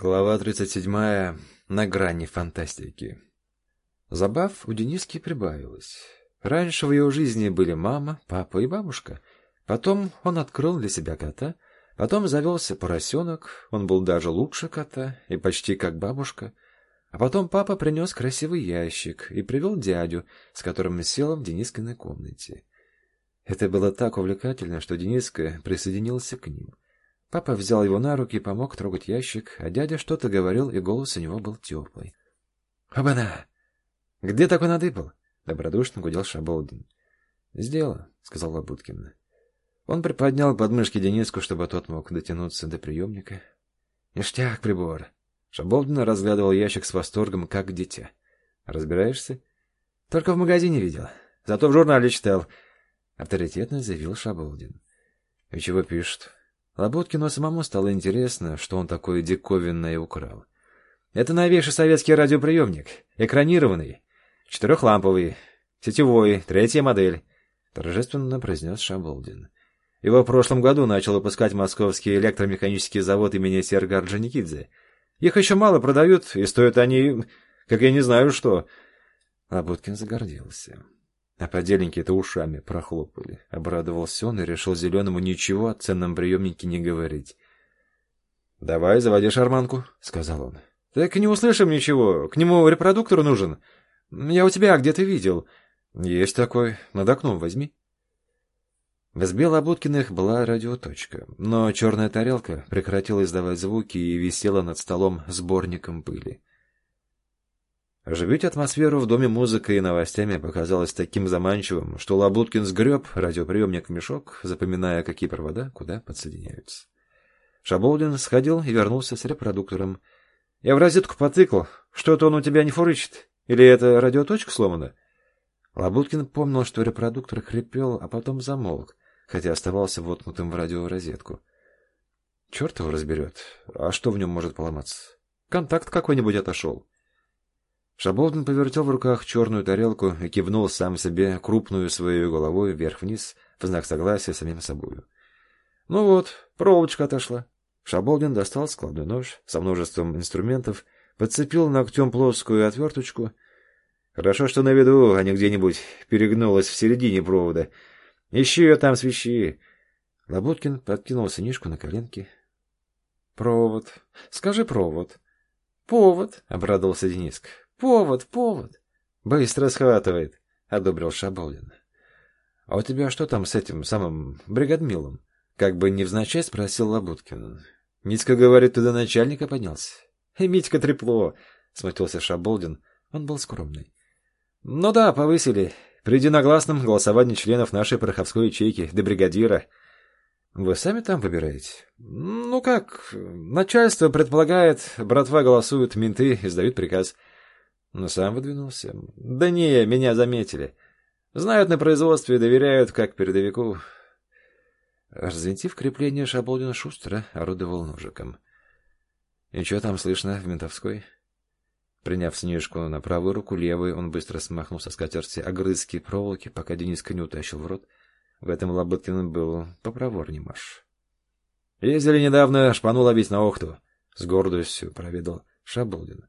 Глава 37. На грани фантастики. Забав у Дениски прибавилось. Раньше в его жизни были мама, папа и бабушка. Потом он открыл для себя кота. Потом завелся поросенок. Он был даже лучше кота и почти как бабушка. А потом папа принес красивый ящик и привел дядю, с которым сел в Денискиной комнате. Это было так увлекательно, что Дениска присоединился к ним. Папа взял его на руки помог трогать ящик, а дядя что-то говорил, и голос у него был теплый. — Обана! Где такой надыбал? — добродушно гудел Шаболдин. — Сделал, — сказал Лабуткин. Он приподнял подмышки Дениску, чтобы тот мог дотянуться до приемника. — Ништяк прибор. Шаболдин разглядывал ящик с восторгом, как дитя. — Разбираешься? — Только в магазине видел. Зато в журнале читал. Авторитетно заявил Шаболдин. — И чего пишут? Лоботкину самому стало интересно, что он такое диковинное украл. Это новейший советский радиоприемник, экранированный, четырехламповый, сетевой, третья модель, торжественно произнес Шаболдин. Его в прошлом году начал выпускать московский электромеханический завод имени Серга Орджоникидзе. Их еще мало продают, и стоят они, как я не знаю что. Лоботкин загордился. А подельники-то ушами прохлопали. Обрадовался он и решил Зеленому ничего о ценном приемнике не говорить. — Давай, заводи шарманку, — сказал он. — Так не услышим ничего. К нему репродуктор нужен. Я у тебя где-то видел. — Есть такой. Над окном возьми. В избе Лабуткиных была радиоточка, но черная тарелка прекратила издавать звуки и висела над столом сборником пыли. Оживить атмосферу в доме музыкой и новостями показалось таким заманчивым, что Лабуткин сгреб радиоприемник в мешок, запоминая, какие провода куда подсоединяются. Шаболдин сходил и вернулся с репродуктором. — Я в розетку потыкал. Что-то он у тебя не фурычит. Или это радиоточка сломана? Лабуткин помнил, что репродуктор хрипел, а потом замолк, хотя оставался воткнутым в радиорозетку. Черт его разберет. А что в нем может поломаться? Контакт какой-нибудь отошел. Шаболдин повертел в руках черную тарелку и кивнул сам себе крупную своей головой вверх-вниз в знак согласия с самим собою. Ну вот, проволочка отошла. Шаболдин достал складной нож со множеством инструментов, подцепил ногтем плоскую отверточку. Хорошо, что на виду, а не где-нибудь перегнулась в середине провода. Ищи ее там, свищи. Лабуткин подкинул сынишку на коленки. — Провод. Скажи провод. — Повод, — обрадовался Дениска. Повод, повод. Быстро схватывает, одобрил Шаболин. А у тебя что там с этим самым бригадмилом? Как бы невзначай спросил Лабуткин. Митька говорит, ты до начальника поднялся. И Митька трепло, смутился Шаболдин. Он был скромный. Ну да, повысили. При единогласном голосовании членов нашей пороховской ячейки до бригадира. Вы сами там выбираете? Ну как, начальство предполагает, братва голосуют, менты издают приказ. — но сам выдвинулся. Да не, меня заметили. Знают на производстве и доверяют, как передовику. Развинтив крепление, Шаболдин шустро орудовал ножиком. И что там слышно в ментовской? Приняв снежку на правую руку, левой, он быстро смахнул со скатерти огрызки проволоки, пока Дениска не утащил в рот. В этом Лоботкин был попроворней Маш. Ездили недавно шпану ловить на Охту. С гордостью проведал Шаболдин.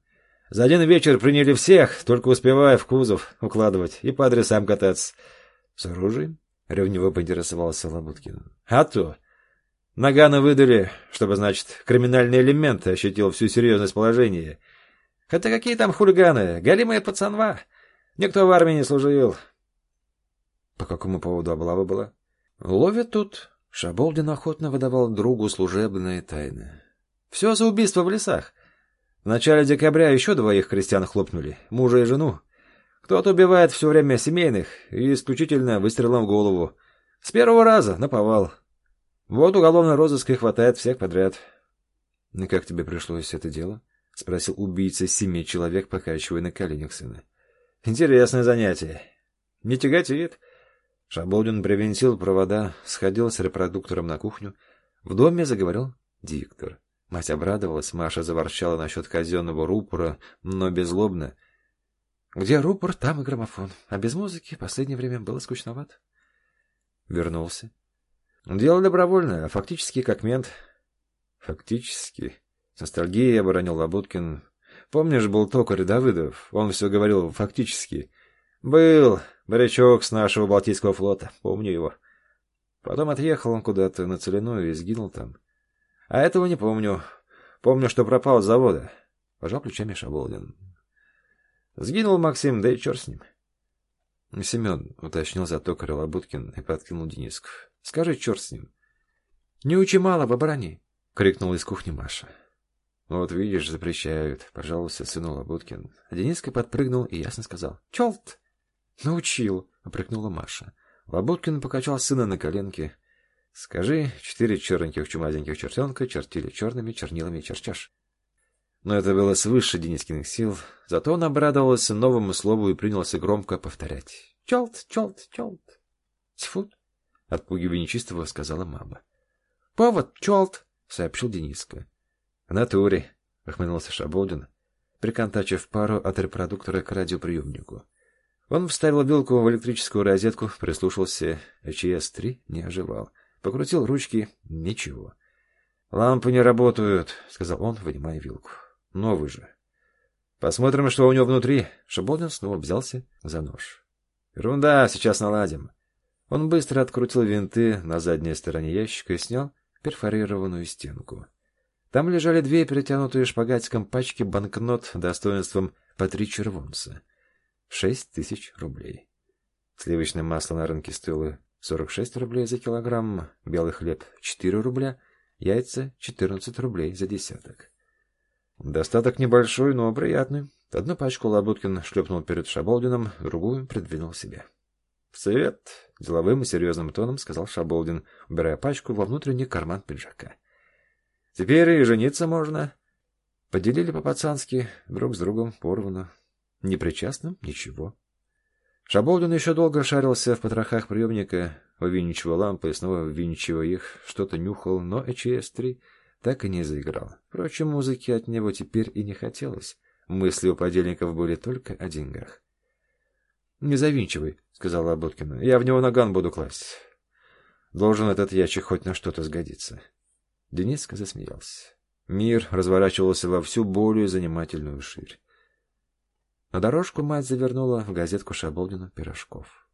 За один вечер приняли всех, только успевая в кузов укладывать и по адресам кататься. — С оружием? — ревниво поинтересовался Лабуткин. — А то. Нагана выдали, чтобы, значит, криминальный элемент ощутил всю серьезность положения. Хотя какие там хулиганы? Галимая пацанва. Никто в армии не служил. — По какому поводу облава была? — Ловят тут. Шаболдин охотно выдавал другу служебные тайны. — Все за убийство в лесах. В начале декабря еще двоих крестьян хлопнули, мужа и жену. Кто-то убивает все время семейных и исключительно выстрелом в голову. С первого раза наповал. Вот уголовный розыск и хватает всех подряд. — И как тебе пришлось это дело? — спросил убийца семи человек, покачивая на коленях сына. — Интересное занятие. Не тяготит. Шаболдин привинтил провода, сходил с репродуктором на кухню. В доме заговорил диктор. Мать обрадовалась, Маша заворчала насчет казенного рупора, но беззлобно. Где рупор, там и граммофон. А без музыки в последнее время было скучновато. Вернулся. Дело добровольное, а фактически как мент. Фактически. С ностальгией оборонил Лабуткин. Помнишь, был токарь Давыдов? Он все говорил фактически. Был морячок с нашего Балтийского флота. Помню его. Потом отъехал он куда-то на Целиную и сгинул там. А этого не помню. Помню, что пропал с завода. Пожал плечами Шаболдин. Сгинул Максим, да и черт с ним. Семен уточнил за токаря Лабуткин и подкинул Дениску. Скажи, черт с ним. Не учи мало, оборони, крикнула из кухни Маша. Вот видишь, запрещают, пожаловался сыну Лабуткин. А Дениска подпрыгнул и ясно сказал. Челт! Научил, опрыгнула Маша. Лабуткин покачал сына на коленке. Скажи, четыре черненьких чумазеньких чертенка чертили черными чернилами черчаш. Но это было свыше Денискиных сил, зато он обрадовался новому слову и принялся громко повторять. «Челт, челт, челт!» «Тьфу!» — отпугивая нечистого, сказала мама. «Повод, челт!» — сообщил Дениска. «В натуре!» — охмылился Шаболдин, приконтачив пару от репродуктора к радиоприемнику. Он вставил вилку в электрическую розетку, прислушался, ЧС-3 не оживал. Покрутил ручки — ничего. «Лампы не работают», — сказал он, вынимая вилку. Новый же. Посмотрим, что у него внутри. Шаболдин снова взялся за нож. Ерунда, сейчас наладим. Он быстро открутил винты на задней стороне ящика и снял перфорированную стенку. Там лежали две перетянутые шпагатиком пачки банкнот достоинством по три червонца. Шесть тысяч рублей. Сливочное масло на рынке стоило 46 рублей за килограмм, белый хлеб — 4 рубля, яйца — 14 рублей за десяток. Достаток небольшой, но приятный. Одну пачку Лабуткин шлепнул перед Шаболдином, другую придвинул себе. — Совет! — деловым и серьезным тоном сказал Шаболдин, убирая пачку во внутренний карман пиджака. — Теперь и жениться можно. Поделили по-пацански, друг с другом порвано. Непричастным — ничего. Шаболдин еще долго шарился в потрохах приемника, увинчивая лампы и снова увинчивая их, что-то нюхал, но ЭЧС-3 так и не заиграл. Впрочем, музыки от него теперь и не хотелось. Мысли у подельников были только о деньгах. — Не завинчивай, — сказала Лоботкина. — Я в него наган буду класть. Должен этот ящик хоть на что-то сгодиться. Дениска засмеялся. Мир разворачивался во всю более занимательную ширь. На дорожку мать завернула в газетку Шаболдина пирожков.